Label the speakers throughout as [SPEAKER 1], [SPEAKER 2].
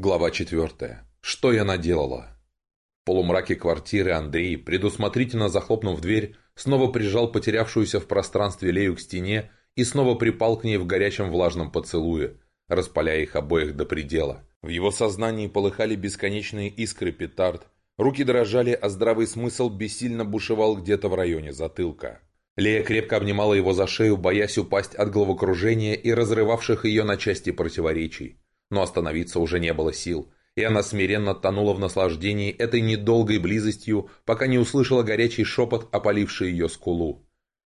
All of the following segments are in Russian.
[SPEAKER 1] Глава 4. Что я наделала? В полумраке квартиры Андрей, предусмотрительно захлопнув дверь, снова прижал потерявшуюся в пространстве Лею к стене и снова припал к ней в горячем влажном поцелуе, распаляя их обоих до предела. В его сознании полыхали бесконечные искры петард, руки дрожали, а здравый смысл бессильно бушевал где-то в районе затылка. Лея крепко обнимала его за шею, боясь упасть от головокружения и разрывавших ее на части противоречий но остановиться уже не было сил, и она смиренно тонула в наслаждении этой недолгой близостью, пока не услышала горячий шепот, опаливший ее скулу.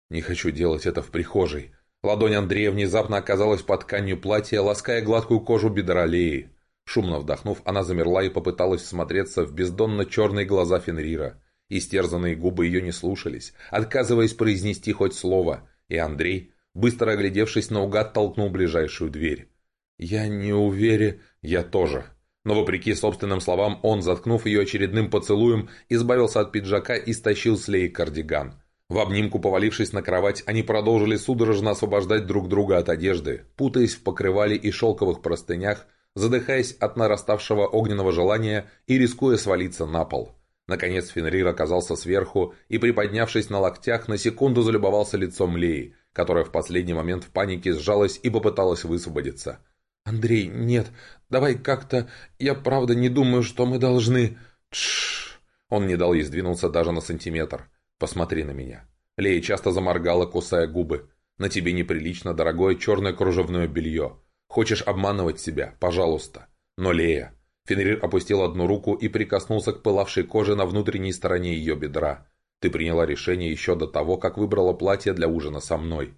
[SPEAKER 1] «Не хочу делать это в прихожей». Ладонь Андрея внезапно оказалась под тканью платья, лаская гладкую кожу бедра Леи. Шумно вдохнув, она замерла и попыталась всмотреться в бездонно-черные глаза Фенрира. Истерзанные губы ее не слушались, отказываясь произнести хоть слово, и Андрей, быстро оглядевшись наугад, толкнул ближайшую дверь. «Я не уверен...» «Я тоже». Но вопреки собственным словам, он, заткнув ее очередным поцелуем, избавился от пиджака и стащил с Леи кардиган. В обнимку, повалившись на кровать, они продолжили судорожно освобождать друг друга от одежды, путаясь в покрывале и шелковых простынях, задыхаясь от нараставшего огненного желания и рискуя свалиться на пол. Наконец Фенрир оказался сверху и, приподнявшись на локтях, на секунду залюбовался лицом Леи, которая в последний момент в панике сжалась и попыталась высвободиться. «Андрей, нет, давай как-то... Я правда не думаю, что мы должны...» Тш. Он не дал ей сдвинуться даже на сантиметр. «Посмотри на меня». Лея часто заморгала, кусая губы. «На тебе неприлично дорогое черное кружевное белье. Хочешь обманывать себя? Пожалуйста». «Но Лея...» Фенрир опустил одну руку и прикоснулся к пылавшей коже на внутренней стороне ее бедра. «Ты приняла решение еще до того, как выбрала платье для ужина со мной».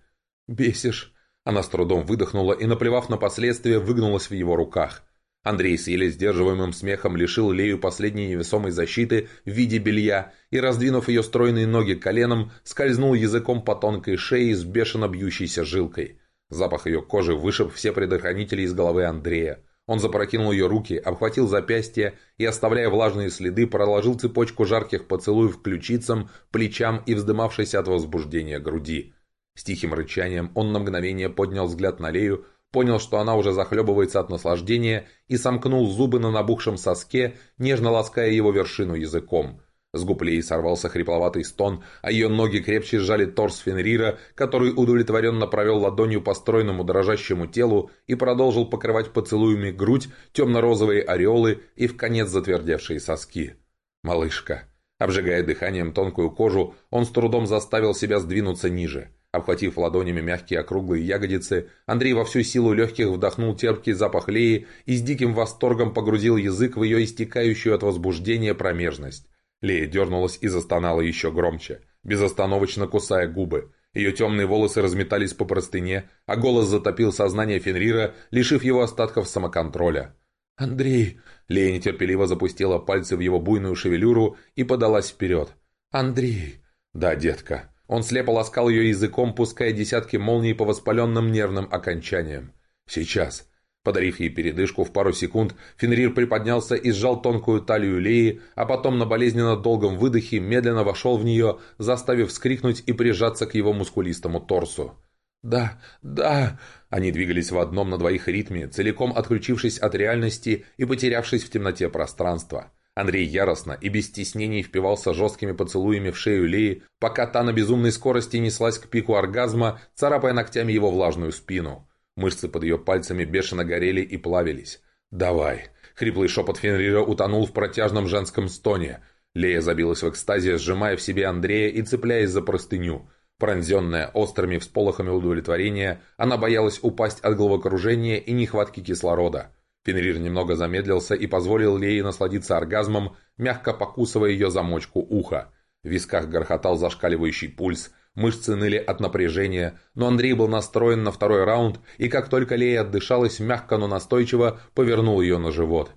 [SPEAKER 1] «Бесишь», она с трудом выдохнула и, наплевав на последствия, выгнулась в его руках. Андрей с еле сдерживаемым смехом лишил Лею последней невесомой защиты в виде белья и, раздвинув ее стройные ноги коленом, скользнул языком по тонкой шее с бешено бьющейся жилкой. Запах ее кожи вышиб все предохранители из головы Андрея. Он запрокинул ее руки, обхватил запястья и, оставляя влажные следы, проложил цепочку жарких поцелуев к ключицам, плечам и вздымавшейся от возбуждения груди. С тихим рычанием он на мгновение поднял взгляд на Лею, понял, что она уже захлебывается от наслаждения и сомкнул зубы на набухшем соске, нежно лаская его вершину языком. С губ Леи сорвался хрипловатый стон, а ее ноги крепче сжали торс Фенрира, который удовлетворенно провел ладонью по стройному дрожащему телу и продолжил покрывать поцелуями грудь, темно-розовые ореолы и в конец затвердевшие соски. «Малышка». Обжигая дыханием тонкую кожу, он с трудом заставил себя сдвинуться ниже – Обхватив ладонями мягкие округлые ягодицы, Андрей во всю силу легких вдохнул терпкий запах леи и с диким восторгом погрузил язык в ее истекающую от возбуждения промежность. Лея дернулась и застонала еще громче, безостановочно кусая губы. Ее темные волосы разметались по простыне, а голос затопил сознание Фенрира, лишив его остатков самоконтроля. «Андрей!» Лея нетерпеливо запустила пальцы в его буйную шевелюру и подалась вперед. «Андрей!» «Да, детка!» Он слепо ласкал ее языком, пуская десятки молний по воспаленным нервным окончаниям. «Сейчас». Подарив ей передышку в пару секунд, Фенрир приподнялся и сжал тонкую талию Леи, а потом на болезненно долгом выдохе медленно вошел в нее, заставив вскрикнуть и прижаться к его мускулистому торсу. «Да, да!» Они двигались в одном на двоих ритме, целиком отключившись от реальности и потерявшись в темноте пространства. Андрей яростно и без стеснений впивался жесткими поцелуями в шею Леи, пока та на безумной скорости неслась к пику оргазма, царапая ногтями его влажную спину. Мышцы под ее пальцами бешено горели и плавились. «Давай!» Хриплый шепот Фенрира утонул в протяжном женском стоне. Лея забилась в экстазе, сжимая в себе Андрея и цепляясь за простыню. Пронзенная острыми всполохами удовлетворения, она боялась упасть от головокружения и нехватки кислорода. Фенрир немного замедлился и позволил Лее насладиться оргазмом, мягко покусывая ее замочку уха. В висках грохотал зашкаливающий пульс, мышцы ныли от напряжения, но Андрей был настроен на второй раунд, и как только Лея отдышалась, мягко, но настойчиво повернул ее на живот.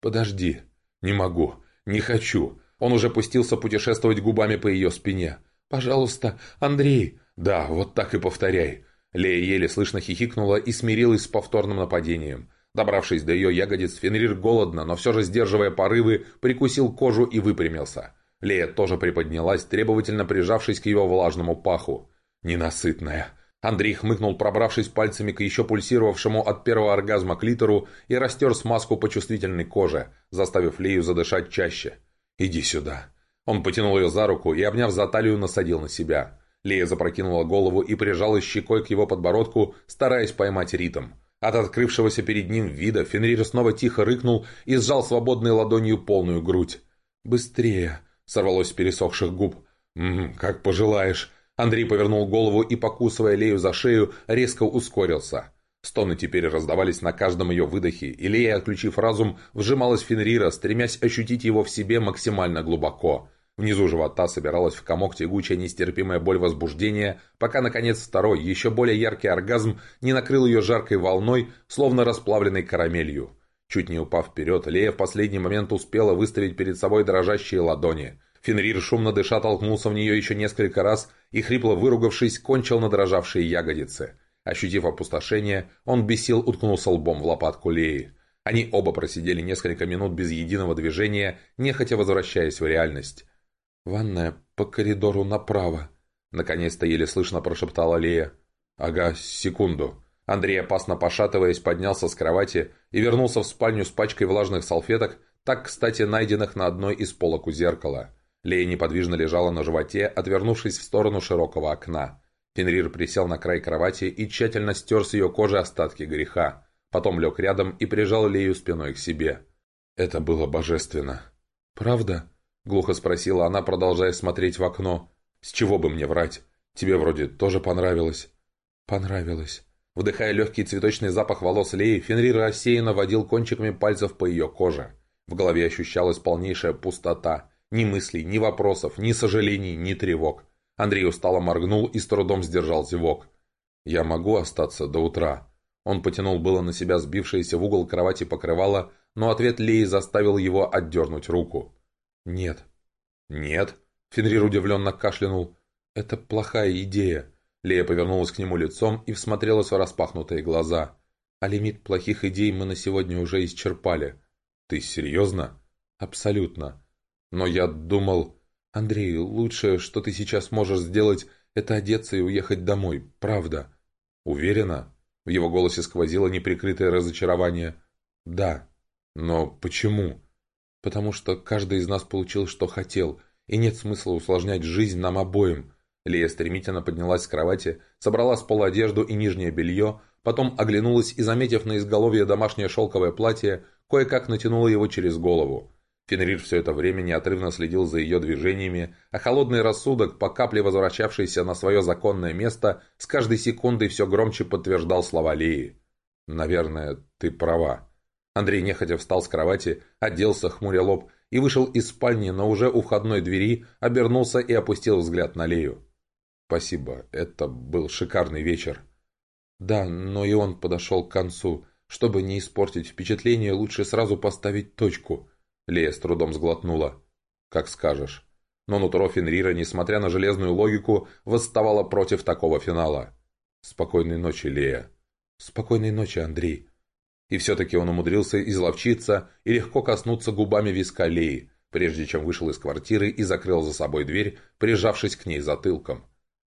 [SPEAKER 1] «Подожди. Не могу. Не хочу». Он уже пустился путешествовать губами по ее спине. «Пожалуйста, Андрей!» «Да, вот так и повторяй». Лея еле слышно хихикнула и смирилась с повторным нападением. Добравшись до ее ягодиц, Фенрир голодно, но все же сдерживая порывы, прикусил кожу и выпрямился. Лея тоже приподнялась, требовательно прижавшись к его влажному паху. Ненасытная. Андрей хмыкнул, пробравшись пальцами к еще пульсировавшему от первого оргазма клитору и растер смазку по чувствительной коже, заставив Лею задышать чаще. «Иди сюда». Он потянул ее за руку и, обняв за талию, насадил на себя. Лея запрокинула голову и прижалась щекой к его подбородку, стараясь поймать ритм. От открывшегося перед ним вида Фенрир снова тихо рыкнул и сжал свободной ладонью полную грудь. «Быстрее!» — сорвалось с пересохших губ. «М -м, «Как пожелаешь!» Андрей повернул голову и, покусывая Лею за шею, резко ускорился. Стоны теперь раздавались на каждом ее выдохе, и Лея, отключив разум, вжималась в Фенрира, стремясь ощутить его в себе максимально глубоко. Внизу живота собиралась в комок тягучая нестерпимая боль возбуждения, пока, наконец, второй, еще более яркий оргазм не накрыл ее жаркой волной, словно расплавленной карамелью. Чуть не упав вперед, Лея в последний момент успела выставить перед собой дрожащие ладони. Фенрир, шумно дыша, толкнулся в нее еще несколько раз и, хрипло выругавшись, кончил на дрожавшие ягодицы. Ощутив опустошение, он без сил уткнулся лбом в лопатку Леи. Они оба просидели несколько минут без единого движения, нехотя возвращаясь в реальность. «Ванная по коридору направо», — наконец-то еле слышно прошептала Лея. «Ага, секунду». Андрей, опасно пошатываясь, поднялся с кровати и вернулся в спальню с пачкой влажных салфеток, так, кстати, найденных на одной из полок у зеркала. Лея неподвижно лежала на животе, отвернувшись в сторону широкого окна. Фенрир присел на край кровати и тщательно стер с ее кожи остатки греха. Потом лег рядом и прижал Лею спиной к себе. Это было божественно. «Правда?» — глухо спросила она, продолжая смотреть в окно. «С чего бы мне врать? Тебе вроде тоже понравилось?» «Понравилось». Вдыхая легкий цветочный запах волос Леи, Фенрир рассеянно водил кончиками пальцев по ее коже. В голове ощущалась полнейшая пустота. Ни мыслей, ни вопросов, ни сожалений, ни тревог. Андрей устало моргнул и с трудом сдержал зевок. «Я могу остаться до утра?» Он потянул было на себя сбившееся в угол кровати покрывало, но ответ Леи заставил его отдернуть руку. «Нет». «Нет?» Фенрир удивленно кашлянул. «Это плохая идея». Лея повернулась к нему лицом и всмотрелась в распахнутые глаза. «А лимит плохих идей мы на сегодня уже исчерпали». «Ты серьезно?» «Абсолютно. Но я думал... Андрей, лучшее, что ты сейчас можешь сделать, это одеться и уехать домой, правда. Уверена? В его голосе сквозило неприкрытое разочарование. Да. Но почему? Потому что каждый из нас получил, что хотел, и нет смысла усложнять жизнь нам обоим. Лия стремительно поднялась с кровати, собрала с пола одежду и нижнее белье, потом оглянулась и, заметив на изголовье домашнее шелковое платье, кое-как натянула его через голову. Фенрир все это время неотрывно следил за ее движениями, а холодный рассудок, по капле возвращавшийся на свое законное место, с каждой секундой все громче подтверждал слова Леи. «Наверное, ты права». Андрей нехотя встал с кровати, оделся, хмуря лоб, и вышел из спальни, но уже у входной двери обернулся и опустил взгляд на Лею. «Спасибо, это был шикарный вечер». «Да, но и он подошел к концу. Чтобы не испортить впечатление, лучше сразу поставить точку». Лея с трудом сглотнула. «Как скажешь». Но нутро Фенрира, несмотря на железную логику, восставало против такого финала. «Спокойной ночи, Лея». «Спокойной ночи, Андрей». И все-таки он умудрился изловчиться и легко коснуться губами виска Леи, прежде чем вышел из квартиры и закрыл за собой дверь, прижавшись к ней затылком.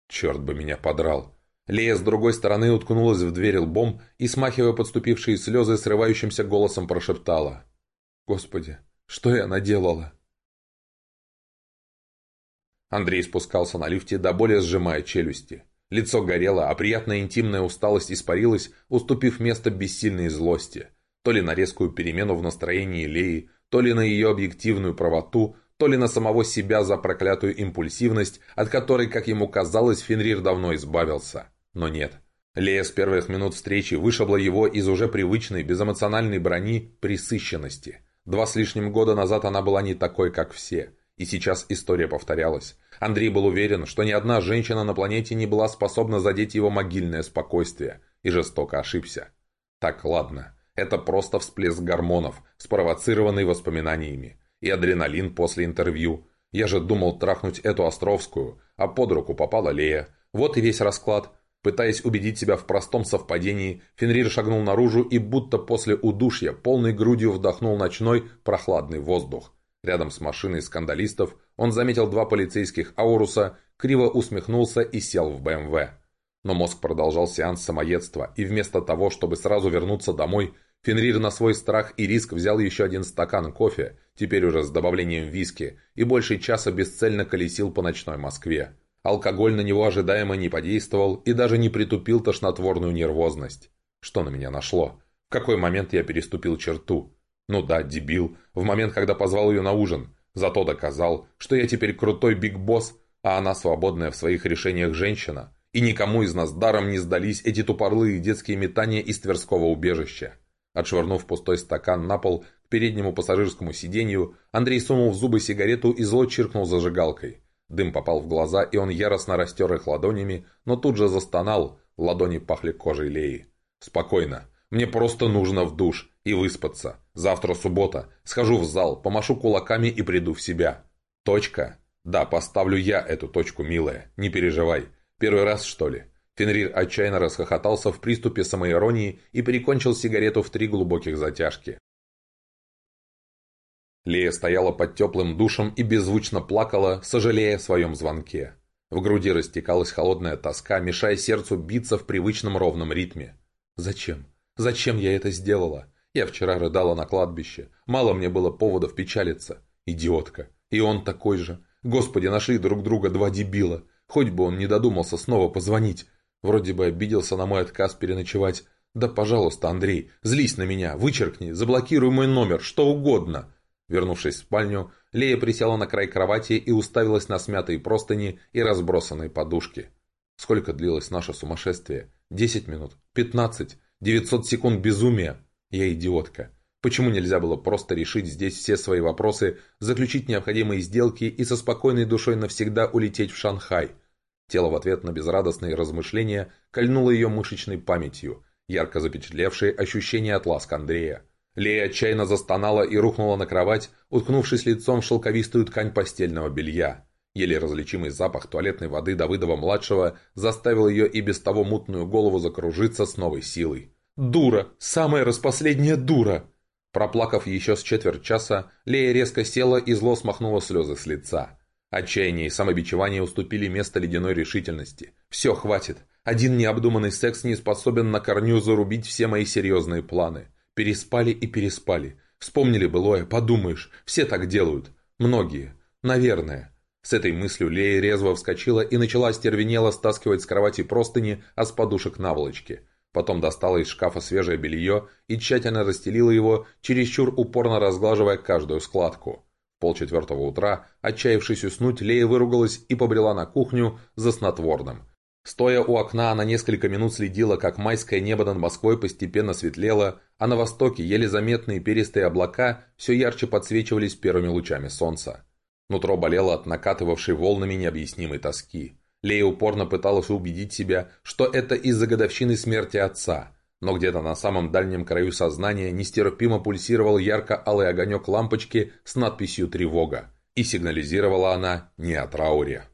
[SPEAKER 1] «Черт бы меня подрал!» Лея с другой стороны уткнулась в дверь лбом и, смахивая подступившие слезы, срывающимся голосом прошептала. «Господи, что я наделала?» Андрей спускался на лифте, до боли сжимая челюсти. Лицо горело, а приятная интимная усталость испарилась, уступив место бессильной злости. То ли на резкую перемену в настроении Леи, то ли на ее объективную правоту, то ли на самого себя за проклятую импульсивность, от которой, как ему казалось, Фенрир давно избавился. Но нет. Лея с первых минут встречи вышибла его из уже привычной безэмоциональной брони присыщенности. Два с лишним года назад она была не такой, как все. И сейчас история повторялась. Андрей был уверен, что ни одна женщина на планете не была способна задеть его могильное спокойствие, и жестоко ошибся. Так, ладно, это просто всплеск гормонов, спровоцированный воспоминаниями. И адреналин после интервью. Я же думал трахнуть эту Островскую, а под руку попала Лея. Вот и весь расклад. Пытаясь убедить себя в простом совпадении, Фенрир шагнул наружу и будто после удушья полной грудью вдохнул ночной прохладный воздух. Рядом с машиной скандалистов он заметил два полицейских «Ауруса», криво усмехнулся и сел в БМВ. Но мозг продолжал сеанс самоедства, и вместо того, чтобы сразу вернуться домой, Фенрир на свой страх и риск взял еще один стакан кофе, теперь уже с добавлением виски, и больше часа бесцельно колесил по ночной Москве. Алкоголь на него ожидаемо не подействовал и даже не притупил тошнотворную нервозность. Что на меня нашло? В какой момент я переступил черту? Ну да, дебил, в момент, когда позвал ее на ужин. Зато доказал, что я теперь крутой биг-босс, а она свободная в своих решениях женщина. И никому из нас даром не сдались эти тупорлые детские метания из Тверского убежища. Отшвырнув пустой стакан на пол к переднему пассажирскому сиденью, Андрей сунул в зубы сигарету и зло чиркнул зажигалкой. Дым попал в глаза, и он яростно растер их ладонями, но тут же застонал, ладони пахли кожей Леи. «Спокойно. Мне просто нужно в душ и выспаться. Завтра суббота. Схожу в зал, помашу кулаками и приду в себя. Точка. Да, поставлю я эту точку, милая. Не переживай. Первый раз, что ли?» Фенрир отчаянно расхохотался в приступе самоиронии и перекончил сигарету в три глубоких затяжки. Лея стояла под теплым душем и беззвучно плакала, сожалея о своем звонке. В груди растекалась холодная тоска, мешая сердцу биться в привычном ровном ритме. «Зачем? Зачем я это сделала? Я вчера рыдала на кладбище. Мало мне было поводов печалиться. Идиотка. И он такой же. Господи, нашли друг друга два дебила. Хоть бы он не додумался снова позвонить. Вроде бы обиделся на мой отказ переночевать. Да, пожалуйста, Андрей, злись на меня, вычеркни, заблокируй мой номер, что угодно. Вернувшись в спальню, Лея присела на край кровати и уставилась на смятые простыни и разбросанные подушки. Сколько длилось наше сумасшествие? Десять минут? Пятнадцать? Девятьсот секунд безумия? Я идиотка. Почему нельзя было просто решить здесь все свои вопросы, заключить необходимые сделки и со спокойной душой навсегда улететь в Шанхай? Тело в ответ на безрадостные размышления кольнуло ее мышечной памятью, ярко запечатлевшей ощущение от ласк Андрея. Лея отчаянно застонала и рухнула на кровать, уткнувшись лицом в шелковистую ткань постельного белья. Еле различимый запах туалетной воды Давыдова-младшего заставил ее и без того мутную голову закружиться с новой силой. «Дура! Самая распоследняя дура!» Проплакав еще с четверть часа, Лея резко села и зло смахнула слезы с лица. Отчаяние и самобичевание уступили место ледяной решительности. «Все, хватит. Один необдуманный секс не способен на корню зарубить все мои серьезные планы. Переспали и переспали. Вспомнили былое, подумаешь, все так делают. Многие. Наверное». С этой мыслью Лея резво вскочила и начала стервенело стаскивать с кровати простыни, а с подушек наволочки. Потом достала из шкафа свежее белье и тщательно расстелила его, чересчур упорно разглаживая каждую складку полчетвертого утра, отчаявшись уснуть, Лея выругалась и побрела на кухню за снотворным. Стоя у окна, она несколько минут следила, как майское небо над Москвой постепенно светлело, а на востоке еле заметные перистые облака все ярче подсвечивались первыми лучами солнца. Нутро болело от накатывавшей волнами необъяснимой тоски. Лея упорно пыталась убедить себя, что это из-за годовщины смерти отца – но где-то на самом дальнем краю сознания нестерпимо пульсировал ярко-алый огонек лампочки с надписью «Тревога», и сигнализировала она не о трауре.